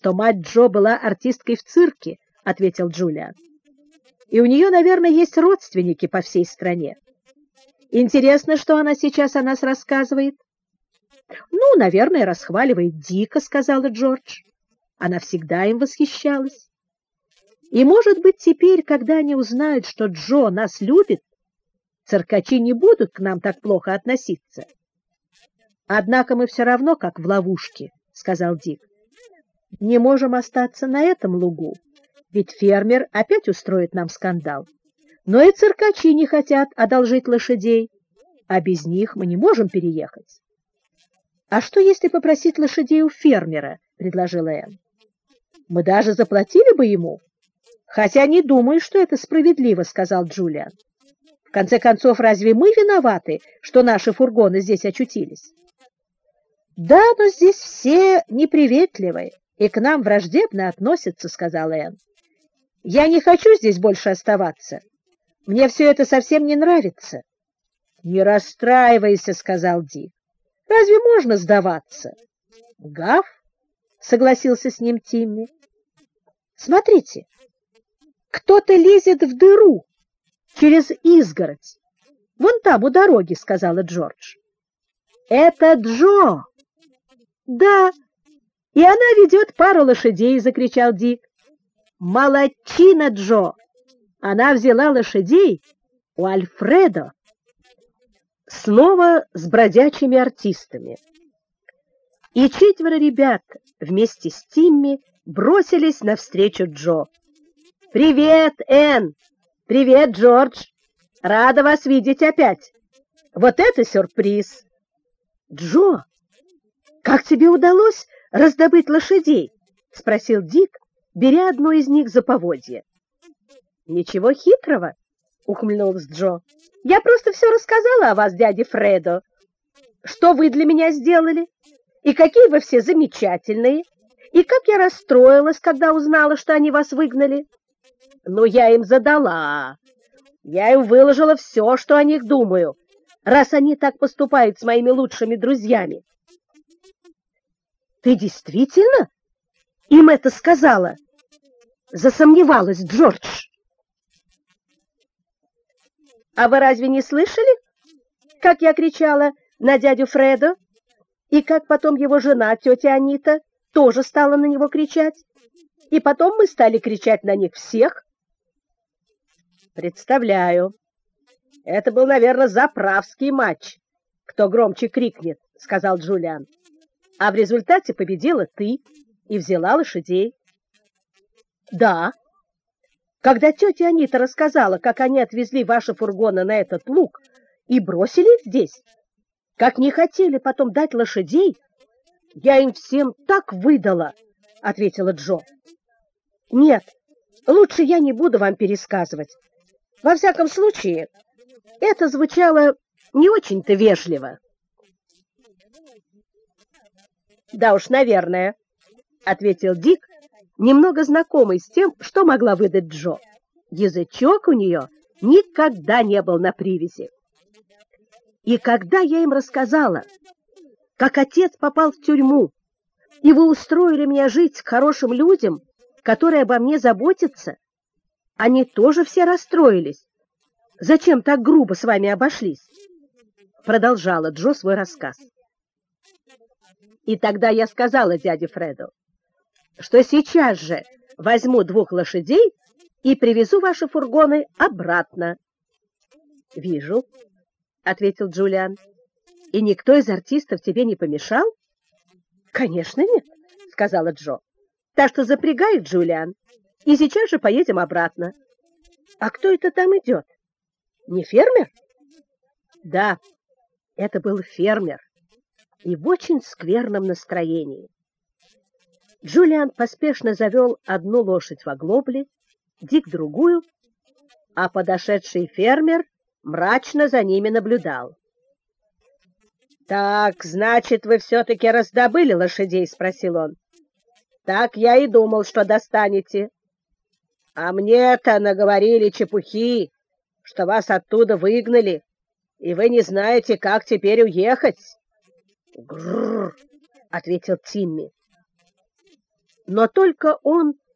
что мать Джо была артисткой в цирке, — ответил Джулиан. И у нее, наверное, есть родственники по всей стране. Интересно, что она сейчас о нас рассказывает. Ну, наверное, расхваливает дико, — сказала Джордж. Она всегда им восхищалась. И, может быть, теперь, когда они узнают, что Джо нас любит, циркачи не будут к нам так плохо относиться. Однако мы все равно как в ловушке, — сказал Дик. Не можем остаться на этом лугу, ведь фермер опять устроит нам скандал. Но и циркачи не хотят одолжить лошадей, а без них мы не можем переехать. — А что, если попросить лошадей у фермера? — предложила Энн. — Мы даже заплатили бы ему. — Хотя не думаю, что это справедливо, — сказал Джулиан. В конце концов, разве мы виноваты, что наши фургоны здесь очутились? — Да, но здесь все неприветливые и к нам враждебно относятся, — сказала Энн. — Я не хочу здесь больше оставаться. Мне все это совсем не нравится. — Не расстраивайся, — сказал Ди. — Разве можно сдаваться? — Гав, — согласился с ним Тимми. — Смотрите, кто-то лезет в дыру через изгородь. Вон там, у дороги, — сказала Джордж. — Это Джо! — Да, и она ведет пару лошадей, — закричал Дик. — Молодчина, Джо! Она взяла лошадей у Альфредо. Снова с бродячими артистами. И четверо ребят вместе с Тимми бросились навстречу Джо. «Привет, Энн! Привет, Джордж! Рада вас видеть опять! Вот это сюрприз!» «Джо, как тебе удалось раздобыть лошадей?» — спросил Дик, беря одну из них за поводье. Ничего хитрого, ухмыльнулась Джо. Я просто все рассказала о вас дяде Фредо. Что вы для меня сделали? И какие вы все замечательные. И как я расстроилась, когда узнала, что они вас выгнали. Но я им задала. Я им выложила все, что о них думаю, раз они так поступают с моими лучшими друзьями. Ты действительно им это сказала? Засомневалась Джордж. А вы разве не слышали, как я кричала на дядю Фредо? И как потом его жена, тетя Анита, тоже стала на него кричать? И потом мы стали кричать на них всех? Представляю. Это был, наверное, заправский матч. Кто громче крикнет, сказал Джулиан. А в результате победила ты и взяла лошадей. Да, когда тетя Анита рассказала, как они отвезли ваши фургоны на этот луг и бросили их здесь, как не хотели потом дать лошадей, я им всем так выдала, — ответила Джо. — Нет, лучше я не буду вам пересказывать. Во всяком случае, это звучало не очень-то вежливо. — Да уж, наверное, — ответил Дик, немного знакомый с тем, что могла выдать Джо. Язычок у нее никогда не был на привязи. И когда я им рассказала, как отец попал в тюрьму, и вы устроили меня жить к хорошим людям, которые обо мне заботятся, они тоже все расстроились. Зачем так грубо с вами обошлись? Продолжала Джо свой рассказ. И тогда я сказала дяде Фреду, что сейчас же возьму двух лошадей и привезу ваши фургоны обратно. — Вижу, — ответил Джулиан. — И никто из артистов тебе не помешал? — Конечно нет, — сказала Джо. — Так что запрягай, Джулиан, и сейчас же поедем обратно. — А кто это там идет? Не фермер? — Да, это был фермер и в очень скверном настроении. Джулиан поспешно завел одну лошадь в оглобле, Дик другую, а подошедший фермер мрачно за ними наблюдал. — Так, значит, вы все-таки раздобыли лошадей? — спросил он. — Так я и думал, что достанете. А мне-то наговорили чепухи, что вас оттуда выгнали, и вы не знаете, как теперь уехать. — Грррр! — ответил Тимми. но только он